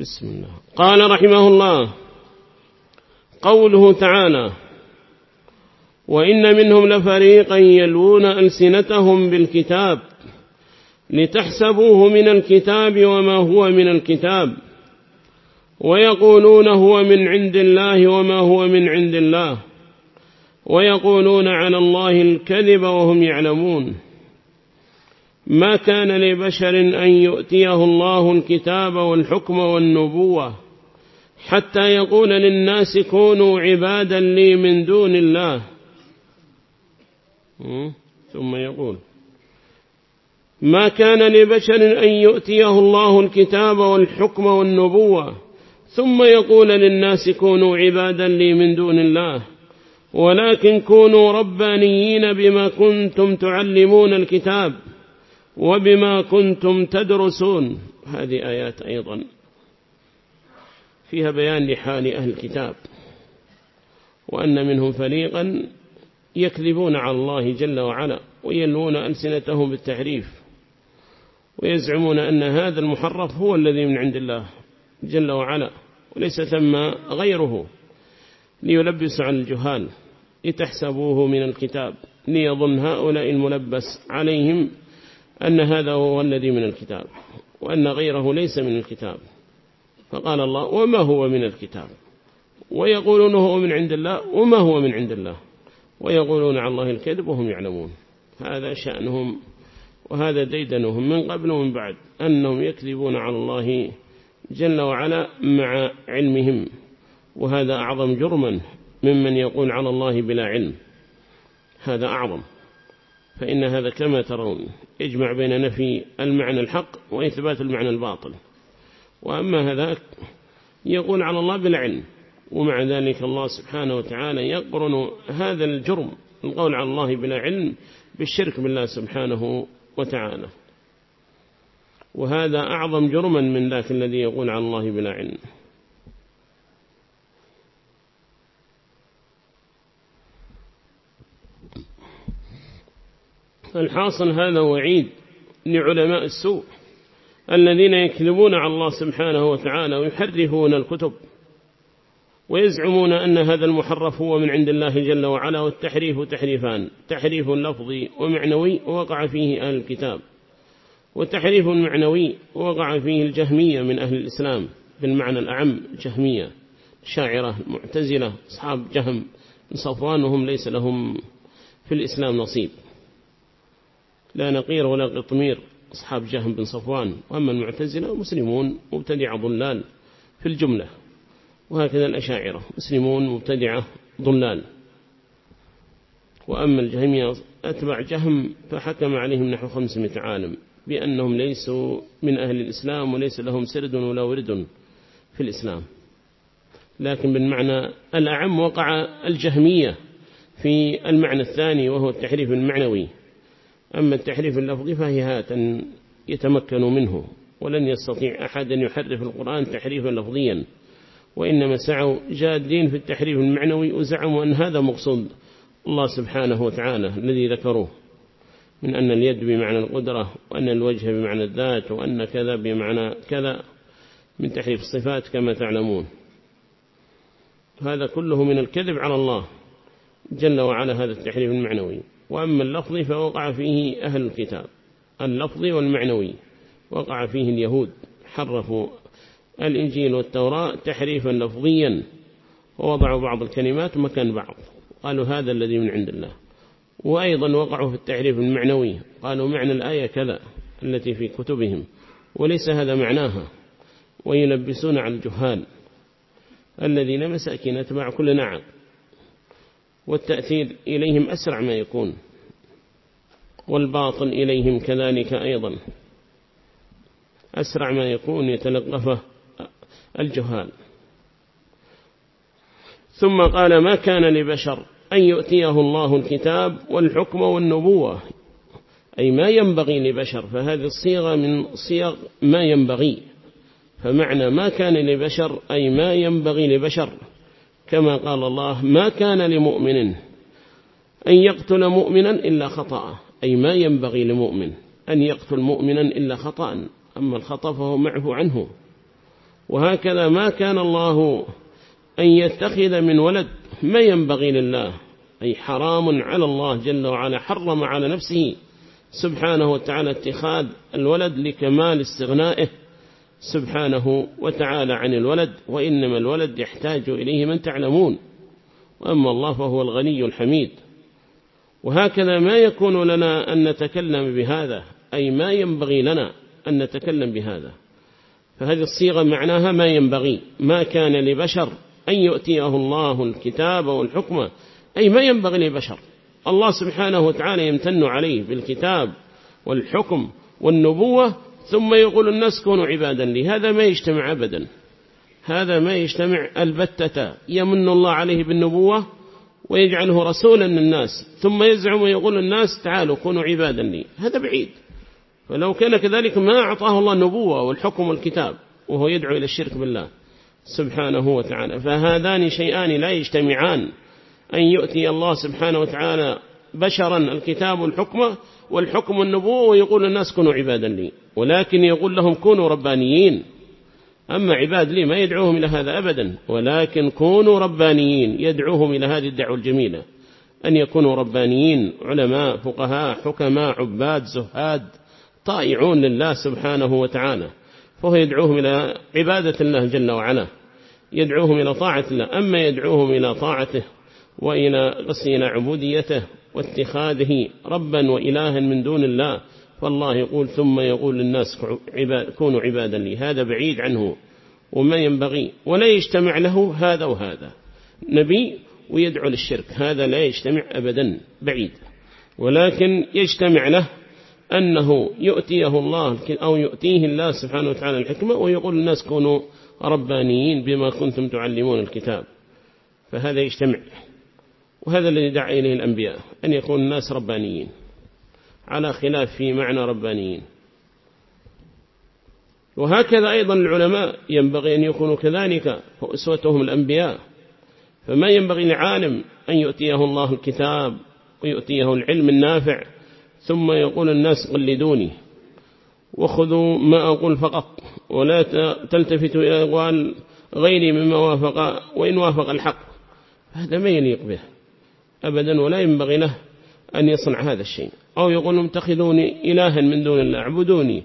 بسم الله. قال رحمه الله قوله تعالى وإن منهم لفريقا يلوون ألسنتهم بالكتاب لتحسبوه من الكتاب وما هو من الكتاب ويقولون هو من عند الله وما هو من عند الله ويقولون على الله الكذب وهم يعلمون. ما كان لبشر أن يؤتيه الله الكتاب والحكم والنبوة حتى يقول للناس كونوا عبادا لي من دون الله. ثم يقول ما كان لبشر أن يؤتيه الله الكتاب والحكم والنبوة. ثم يقول للناس كونوا عبادا لي من دون الله. ولكن كونوا ربانيين بما كنتم تعلمون الكتاب. وبما كنتم تدرسون. هذه آيات أيضا فيها بيان لحال أهل الكتاب وأن منهم فريقا يكذبون على الله جل وعلا ويلون ألسنتهم بالتحريف ويزعمون أن هذا المحرف هو الذي من عند الله جل وعلا وليس ثم غيره ليلبس على الجهال لتحسبوه من الكتاب ليظن هؤلاء الملبس عليهم أن هذا هو الذي من الكتاب وأن غيره ليس من الكتاب. فقال الله وما هو من الكتاب؟ ويقولون هو من عند الله وما هو من عند الله؟ ويقولون على الله الكذب وهم يعلمون. هذا شأنهم وهذا ديدنهم من قبل ومن بعد أنهم يكذبون على الله جل وعلا مع علمهم. وهذا أعظم جرما ممن يقول على الله بلا علم. هذا أعظم. فإن هذا كما ترون يجمع بين نفي المعنى الحق وإثبات المعنى الباطل. وأما هذاك يقول على الله بالعلم ومع ذلك الله سبحانه وتعالى يقرن هذا الجرم القول على الله بلا علم بالشرك بالله سبحانه وتعالى. وهذا أعظم جرما من ذاك الذي يقول على الله بلا علم الحاصل هذا وعيد لعلماء السوء الذين يكذبون على الله سبحانه وتعالى ويحرفون الكتب ويزعمون أن هذا المحرف هو من عند الله جل وعلا والتحريف تحريفان تحريف لفظي ومعنوي وقع فيه أهل الكتاب وتحريف معنوي وقع فيه الجهمية من أهل الإسلام بالمعنى الأعم جهمية شاعرة معتزلة أصحاب جهم من صفوان وهم ليس لهم في الإسلام نصيب. لا نقير ولا قطمير أصحاب جهم بن صفوان. وأما المعتزلة مسلمون مبتدع ضلال في الجملة وهكذا الأشاعرة مسلمون مبتدعة ضلال. وأما الجهمية أتبع جهم فحكم عليهم نحو خمسمائة عالم بأنهم ليسوا من أهل الإسلام وليس لهم سرد ولا ورد في الإسلام. لكن بالمعنى الأعم وقع الجهمية في المعنى الثاني وهو التحريف المعنوي. أما التحريف اللفظي فهي هات أن يتمكنوا منه ولن يستطيع أحد أن يحرف القرآن تحريفا لفظيا وإنما سعوا جادين في التحريف المعنوي وزعموا أن هذا مقصود الله سبحانه وتعالى الذي ذكروه من أن اليد بمعنى القدرة وأن الوجه بمعنى الذات وأن كذا بمعنى كذا من تحريف الصفات كما تعلمون. هذا كله من الكذب على الله جل وعلا هذا التحريف المعنوي. وأما اللفظ فوقع فيه أهل الكتاب اللفظ والمعنوي وقع فيه اليهود حرفوا الإنجيل والتوراة تحريفا لفظيا ووضعوا بعض الكلمات مكان بعض قالوا هذا الذي من عند الله. وأيضا وقعوا في التحريف المعنوي قالوا معنى الآية كذا التي في كتبهم وليس هذا معناها ويلبسون على الجهال الذين مساكين أتباع كل نعم والتأثير إليهم أسرع ما يكون. والباطل إليهم كذلك أيضا. أسرع ما يكون يتلقفه الجهال. ثم قال ما كان لبشر أن يؤتيه الله الكتاب والحكم والنبوة. أي ما ينبغي لبشر فهذه الصيغة من صيغ ما ينبغي. فمعنى ما كان لبشر أي ما ينبغي لبشر. كما قال الله ما كان لمؤمن أن يقتل مؤمنا إلا خطأ أي ما ينبغي لمؤمن أن يقتل مؤمنا إلا خطأ أما الخطأ فهو معه عنه. وهكذا ما كان الله أن يتخذ من ولد ما ينبغي لله أي حرام على الله جل وعلا حرم على نفسه سبحانه وتعالى اتخاذ الولد لكمال استغنائه سبحانه وتعالى عن الولد وإنما الولد يحتاج إليه من تعلمون. وأما الله فهو الغني الحميد. وهكذا ما يكون لنا أن نتكلم بهذا أي ما ينبغي لنا أن نتكلم بهذا. فهذه الصيغة معناها ما ينبغي ما كان لبشر أن يؤتيه الله الكتاب والحكمة أي ما ينبغي لبشر. الله سبحانه وتعالى يمتن عليه بالكتاب والحكم والنبوة ثم يقول الناس كونوا عبادا لي هذا ما يجتمع أبدا. هذا ما يجتمع البتة يمن الله عليه بالنبوة ويجعله رسولا للناس ثم يزعم ويقول الناس تعالوا كونوا عبادا لي هذا بعيد. فلو كان كذلك ما أعطاه الله النبوة والحكم والكتاب وهو يدعو إلى الشرك بالله سبحانه وتعالى فهذان شيئان لا يجتمعان. أن يؤتي الله سبحانه وتعالى بشرا الكتاب والحكمة والحكم والنبوة ويقول الناس كونوا عبادا لي ولكن يقول لهم كونوا ربانيين. أما عباد لي ما يدعوهم إلى هذا أبدا ولكن كونوا ربانيين يدعوهم إلى هذه الدعوة الجميلة. أن يكونوا ربانيين علماء فقهاء حكماء عباد زهاد طائعون لله سبحانه وتعالى. فهو يدعوهم إلى عبادة الله جل وعلا. يدعوهم إلى طاعة الله. أما يدعوهم إلى طاعته وإلى غسل عبوديته واتخاذه ربا وإلها من دون الله فالله يقول ثم يقول للناس كونوا عبادا لي هذا بعيد عنه وما ينبغي ولا يجتمع له هذا وهذا. نبي ويدعو للشرك هذا لا يجتمع أبدا بعيد. ولكن يجتمع له أنه يؤتيه الله أو يؤتيه الله سبحانه وتعالى الحكمة ويقول الناس كونوا ربانيين بما كنتم تعلمون الكتاب. فهذا يجتمع. وهذا الذي دعا إليه الأنبياء أن يكون الناس ربانيين. على خلاف في معنى ربانيين. وهكذا أيضا العلماء ينبغي أن يكونوا كذلك وأسوتهم الأنبياء. فما ينبغي لعالم أن يؤتيه الله الكتاب ويؤتيه العلم النافع ثم يقول الناس قلدوني وخذوا ما أقول فقط ولا تلتفتوا إلى أقوال غيري مما وافق وإن وافق الحق. هذا ما يليق به أبدا ولا ينبغي له أن يصنع هذا الشيء. أو يقول اتخذوني إلها من دون الله اعبدوني.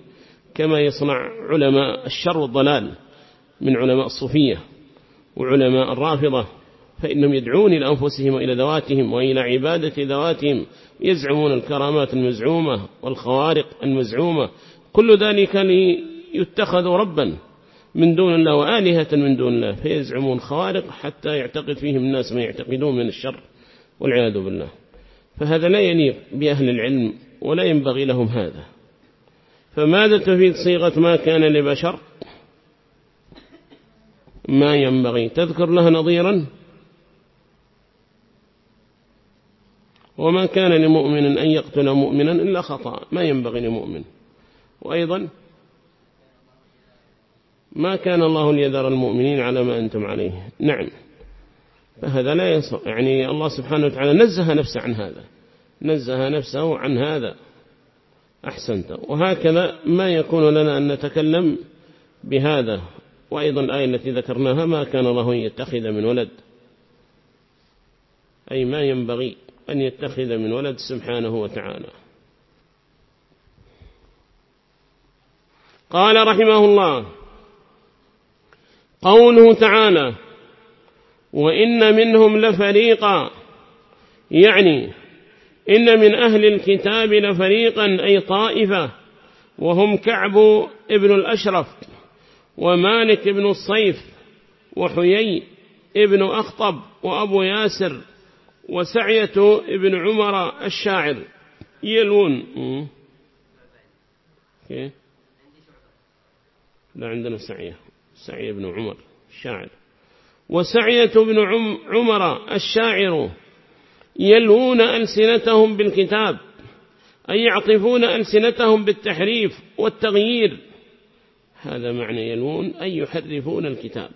كما يصنع علماء الشر والضلال من علماء الصوفية وعلماء الرافضة. فإنهم يدعون إلى أنفسهم وإلى ذواتهم وإلى عبادة ذواتهم. يزعمون الكرامات المزعومة والخوارق المزعومة. كل ذلك ليتخذوا ربا من دون الله وآلهة من دون الله. فيزعمون خوارق حتى يعتقد فيهم الناس ما يعتقدون من الشر والعياذ بالله. فهذا لا يليق بأهل العلم ولا ينبغي لهم هذا. فماذا تفيد صيغة ما كان لبشر؟ ما ينبغي. تذكر لها نظيرا؟ وما كان لمؤمن أن يقتل مؤمنا إلا خطأ. ما ينبغي لمؤمن. وأيضا ما كان الله ليذر المؤمنين على ما أنتم عليه. نعم. فهذا لا يصح يعني الله سبحانه وتعالى نزه نفسه عن هذا. نزه نفسه عن هذا. أحسنت. وهكذا ما يكون لنا أن نتكلم بهذا. وأيضا الآية التي ذكرناها ما كان الله أن يتخذ من ولد. أي ما ينبغي أن يتخذ من ولد سبحانه وتعالى. قال رحمه الله قوله تعالى وإن منهم لفريقا. يعني إن من أهل الكتاب لفريقا أي طائفة وهم كعب ابن الأشرف ومالك ابن الصيف وحيي ابن أخطب وأبو ياسر وسعية ابن عمر الشاعر. يلون. لا عندنا سعية. سعية ابن عمر الشاعر. وسعية بن عمر الشاعر يلوون ألسنتهم بالكتاب أي يعطفون ألسنتهم بالتحريف والتغيير. هذا معنى يلوون أي يحرفون الكتاب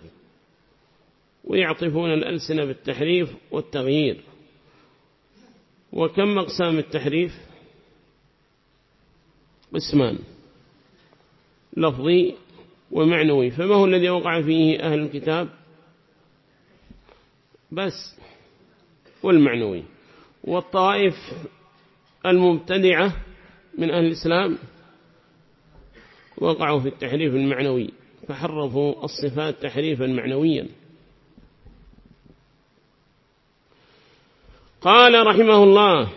ويعطفون الألسنة بالتحريف والتغيير. وكم أقسام التحريف؟ قسمان لفظي ومعنوي فما هو الذي وقع فيه أهل الكتاب؟ بس. والمعنوي. والطائف المبتدعة من أهل الإسلام وقعوا في التحريف المعنوي فحرفوا الصفات تحريفا معنويا. قال رحمه الله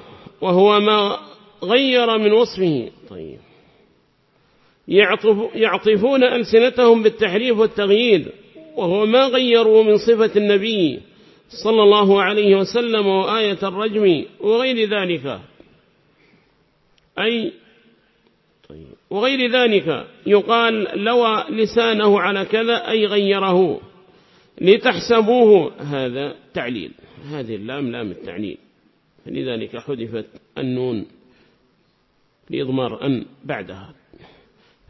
وهو ما غير من وصفه طيب. يعطف يعطفون ألسنتهم بالتحريف والتغيير وهو ما غيروا من صفة النبي. صلى الله عليه وسلم وآية الرجم وغير ذلك. أي طيب وغير ذلك يقال لوى لسانه على كذا أي غيره لتحسبوه. هذا تعليل هذه اللام لام التعليل. فلذلك حذفت النون لإضمار أن بعدها.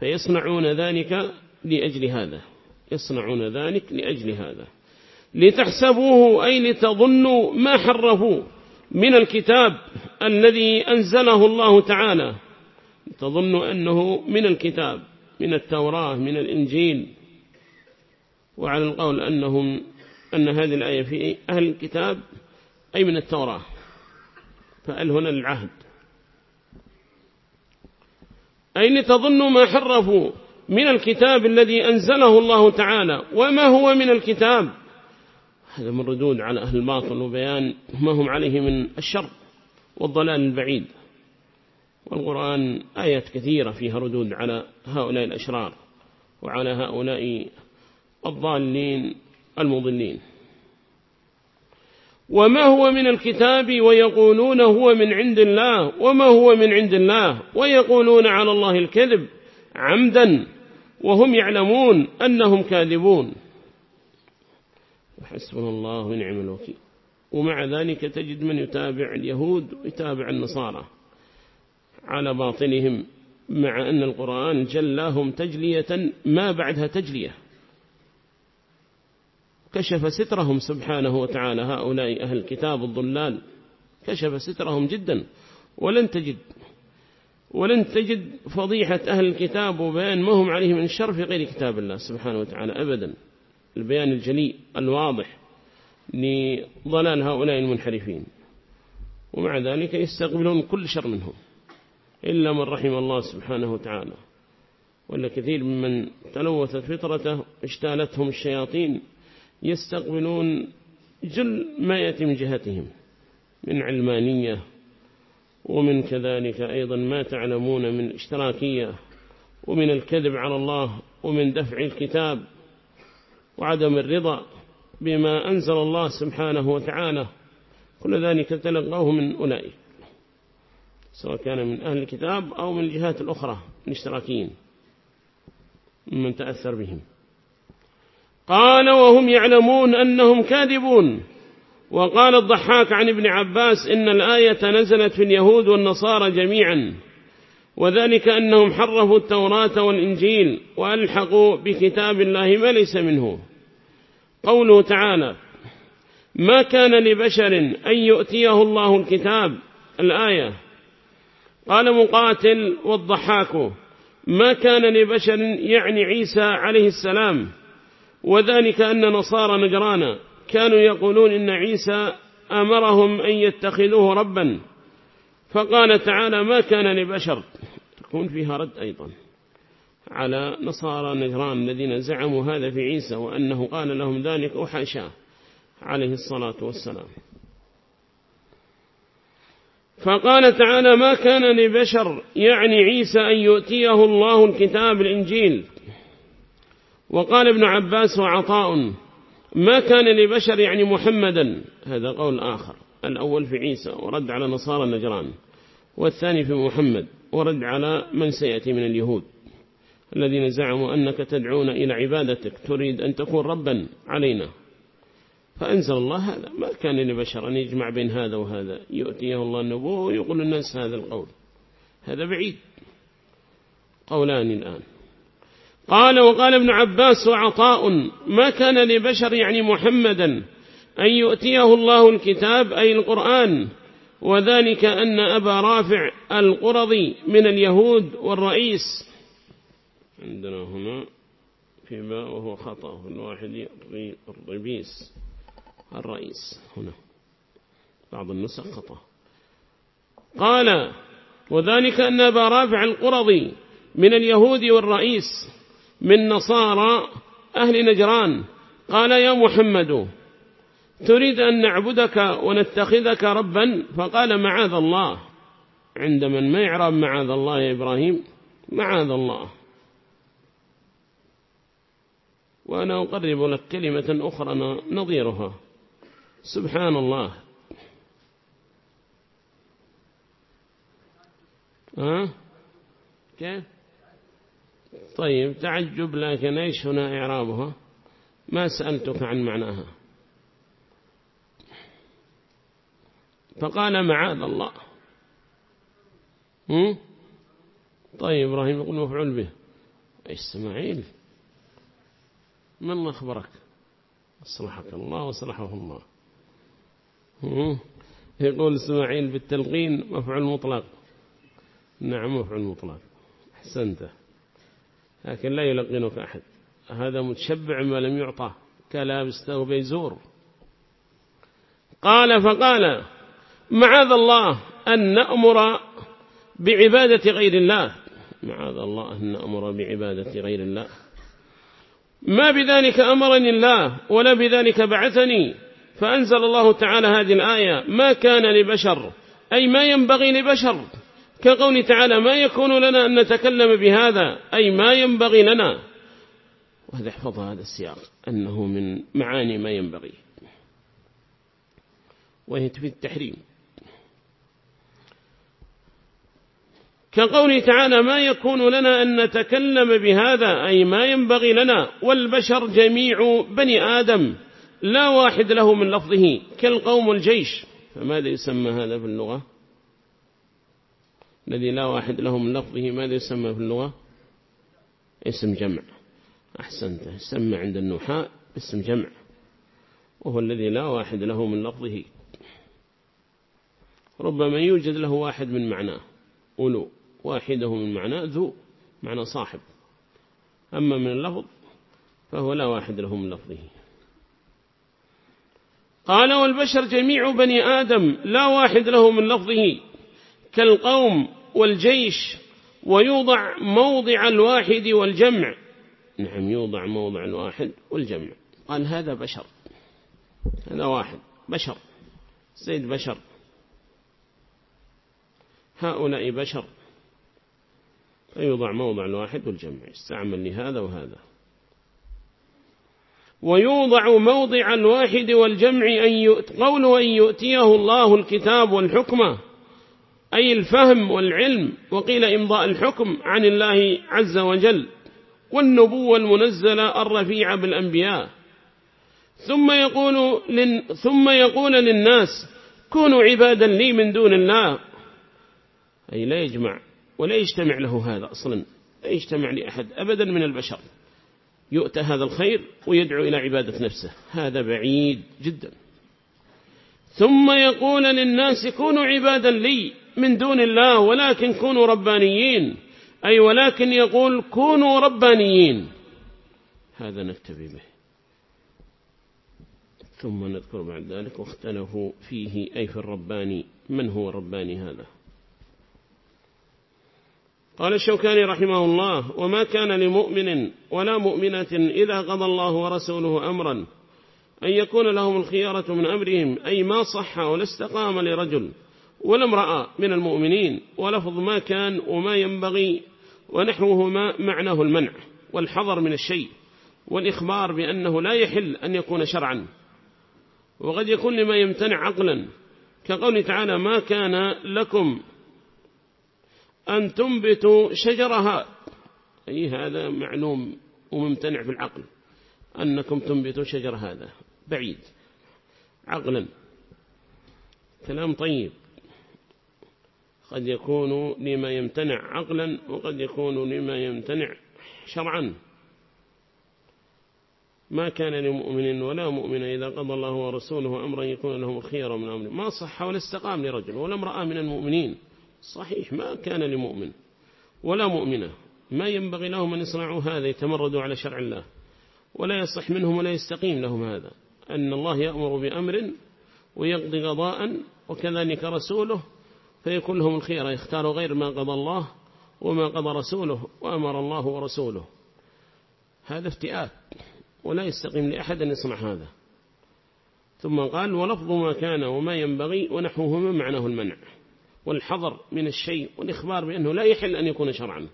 فيصنعون ذلك لأجل هذا يصنعون ذلك لأجل هذا. لتحسبوه أي لتظنوا ما حرفوا من الكتاب الذي أنزله الله تعالى. تظنوا أنه من الكتاب من التوراة من الإنجيل. وعلى القول أنهم أن هذه الآية في أهل الكتاب أي من التوراة. فأل هنا العهد أي لتظنوا ما حرفوا من الكتاب الذي أنزله الله تعالى. وما هو من الكتاب؟ هذا من ردود على أهل الباطل وبيان ما هم عليه من الشر والضلال البعيد. والقرآن آيات كثيرة فيها ردود على هؤلاء الأشرار وعلى هؤلاء الضالين المضلين. وما هو من الكتاب ويقولون هو من عند الله؟ وما هو من عند الله؟ ويقولون على الله الكذب عمدا وهم يعلمون أنهم كاذبون. وحسبنا الله ونعم الوكيل. ومع ذلك تجد من يتابع اليهود ويتابع النصارى على باطنهم مع أن القرآن جلاهم تجلية ما بعدها تجلية. كشف سترهم سبحانه وتعالى هؤلاء أهل الكتاب الضلال. كشف سترهم جدا. ولن تجد ولن تجد فضيحة أهل الكتاب وبيان ما هم عليه من الشر في غير كتاب الله سبحانه وتعالى أبدا. البيان الجلي الواضح لضلال هؤلاء المنحرفين. ومع ذلك يستقبلون كل شر منهم إلا من رحم الله سبحانه وتعالى. ولا كثير ممن تلوثت فطرته اشتالتهم الشياطين يستقبلون جل ما يأتي من جهتهم من علمانية ومن كذلك أيضا ما تعلمون من إشتراكية ومن الكذب على الله ومن دفع الكتاب وعدم الرضا بما أنزل الله سبحانه وتعالى. كل ذلك تلقاه من أولئك سواء كان من أهل الكتاب أو من الجهات الأخرى الاشتراكيين من تأثر بهم. قال وهم يعلمون أنهم كاذبون. وقال الضحاك عن ابن عباس إن الآية نزلت في اليهود والنصارى جميعا. وذلك أنهم حرفوا التوراة والإنجيل وألحقوا بكتاب الله ما ليس منه. قوله تعالى ما كان لبشر أن يؤتيه الله الكتاب الآية. قال مقاتل والضحاك ما كان لبشر يعني عيسى عليه السلام وذلك أن نصارى نجرانا كانوا يقولون إن عيسى أمرهم أن يتخذوه ربا فقال تعالى ما كان لبشر. تكون فيها رد أيضا. على نصارى نجران الذين زعموا هذا في عيسى وأنه قال لهم ذلك وحاشاه. عليه الصلاة والسلام. فقال تعالى ما كان لبشر يعني عيسى أن يؤتيه الله الكتاب الإنجيل. وقال ابن عباس وعطاء ما كان لبشر يعني محمدا. هذا قول آخر. الأول في عيسى ورد على نصارى النجران والثاني في محمد ورد على من سيأتي من اليهود الذين زعموا أنك تدعون إلى عبادتك تريد أن تكون ربا علينا. فأنزل الله هذا ما كان لبشر أن يجمع بين هذا وهذا يؤتيه الله النبوة ويقول الناس هذا القول هذا بعيد. قولان الآن. قال وقال ابن عباس وعطاء ما كان لبشر يعني محمدا أن يؤتيه الله الكتاب أي القرآن. وذلك أن أبا رافع القرضي من اليهود والرئيس. عندنا هنا في باء وهو خطأ الواحد الربيس الرئيس هنا. بعض النسخ خطأ. قال وذلك أن أبا رافع القرضي من اليهود والرئيس من نصارى أهل نجران. قال يا محمد تريد أن نعبدك ونتخذك ربا؟ فقال معاذ الله. عند من؟ ما يعرب معاذ الله يا إبراهيم؟ معاذ الله. وأنا أقرب لك كلمة أخرى نظيرها. سبحان الله. ها؟ كيف؟ طيب تعجب لكن إيش هنا إعرابها؟ ما سألتك عن معناها. فقال معاذ الله؟ طيب إبراهيم يقول مفعول به. إسماعيل؟ من أخبرك؟ أصلحك الله وصلحه الله؟ يقول إسماعيل بالتلقين مفعول مطلق. نعم مفعول مطلق. أحسنت لكن لا يلقنك أحد. هذا متشبع ما لم يعطى كلابس ثوب يزور قال فقال معاذ الله أن نأمر بعبادة غير الله. معاذ الله أن نأمر بعبادة غير الله. ما بذلك أمرني الله ولا بذلك بعثني. فأنزل الله تعالى هذه الآية ما كان لبشر أي ما ينبغي لبشر. كقول تعالى ما يكون لنا أن نتكلم بهذا. أي ما ينبغي لنا. وهذا احفظ هذا السياق أنه من معاني ما ينبغي. وهي تفيد التحريم. كقوله تعالى ما يكون لنا أن نتكلم بهذا أي ما ينبغي لنا والبشر جميع بني آدم لا واحد له من لفظه كالقوم الجيش. فماذا يسمى هذا في اللغة؟ الذي لا واحد له من لفظه ماذا يسمى في اللغة؟ اسم جمع. أحسنت. يسمى عند النحاء اسم جمع. وهو الذي لا واحد له من لفظه. ربما يوجد له واحد من معناه. أولو واحدة من معناه ذو معنى صاحب. أما من اللفظ فهو لا واحد له من لفظه. قال والبشر جميع بني آدم لا واحد له من لفظه كالقوم والجيش ويوضع موضع الواحد والجمع. نعم يوضع موضع الواحد والجمع. قال هذا بشر. هذا واحد. بشر. زيد بشر. هؤلاء بشر. فيوضع موضع الواحد والجمع يستعمل لهذا وهذا. ويوضع موضع الواحد والجمع أن يؤت قول أن يؤتيه الله الكتاب والحكمة أي الفهم والعلم وقيل إمضاء الحكم عن الله عز وجل والنبوة المنزلة الرفيعة بالأنبياء. ثم يقول, لن ثم يقول للناس كونوا عبادا لي من دون الله. أي لا يجمع. ولا يجتمع له هذا أصلا لا يجتمع لأحد أبدا من البشر. يؤتى هذا الخير ويدعو إلى عبادة نفسه. هذا بعيد جدا. ثم يقول للناس كونوا عبادا لي من دون الله ولكن كونوا ربانيين. أي ولكن يقول كونوا ربانيين. هذا نكتفي به. ثم نذكر بعد ذلك واختلفوا فيه أي في الرباني من هو الرباني هذا؟ قال الشوكاني رحمه الله وما كان لمؤمن ولا مؤمنة إذا قضى الله ورسوله أمرا أن يكون لهم الخيارة من أمرهم أي ما صح ولا استقام لرجل ولا امرأة من المؤمنين ولفظ ما كان وما ينبغي ونحوهما معناه المنع والحظر من الشيء والإخبار بأنه لا يحل أن يكون شرعا. وقد يكون لما يمتنع عقلا كقول تعالى ما كان لكم أن تنبتوا شجرها. أي هذا معلوم وممتنع في العقل أنكم تنبتوا شجر هذا بعيد. عقلا. كلام طيب. قد يكون لما يمتنع عقلا وقد يكون لما يمتنع شرعا. ما كان لمؤمن ولا مؤمن إذا قضى الله ورسوله أمرا يكون لهم الخير من أمره ما صح ولا استقام لرجل ولا امرأة من المؤمنين. صحيح ما كان لمؤمن ولا مؤمنة. ما ينبغي لهم أن يصنعوا هذا يتمردوا على شرع الله. ولا يصح منهم ولا يستقيم لهم هذا. أن الله يأمر بأمر ويقضي قضاء وكذلك رسوله فيكون لهم الخير. يختاروا غير ما قضى الله وما قضى رسوله وأمر الله ورسوله. هذا افتئات. ولا يستقيم لأحد أن يصنع هذا. ثم قال ولفظ ما كان وما ينبغي ونحوهما معناه المنع. والحظر من الشيء والإخبار بأنه لا يحل أن يكون شرعا.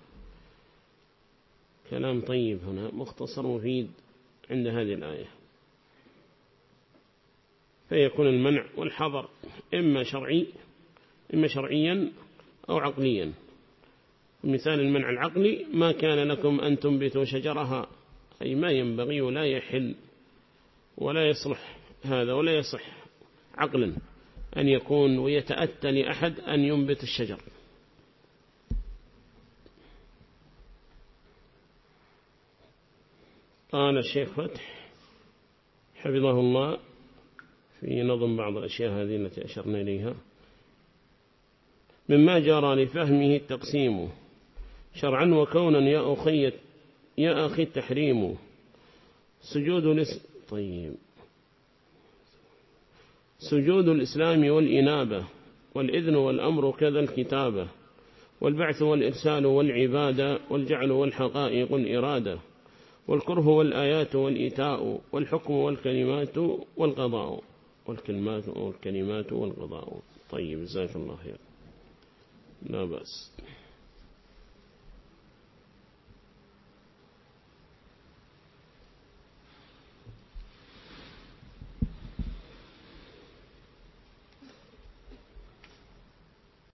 كلام طيب هنا مختصر مفيد عند هذه الآية. فيكون المنع والحظر إما شرعي إما شرعيا أو عقليا. مثال المنع العقلي ما كان لكم أن تنبتوا شجرها. أي ما ينبغي ولا يحل ولا يصلح هذا ولا يصح عقلا. أن يكون ويتأتى لأحد أن ينبت الشجر. قال الشيخ فتح حفظه الله في نظم بعض الأشياء هذه التي أشرنا إليها. مما جرى لفهمه التقسيم شرعا وكونا يا أخي يا أخي التحريم سجود لس طيب. سجود الإسلام والإنابة والإذن والأمر كذا الكتابة والبعث والإرسال والعبادة والجعل والحقائق الإرادة والكره والآيات والإيتاء والحكم والكلمات والقضاء والكلمات والكلمات والقضاء. طيب جزاك الله خير. لا بأس.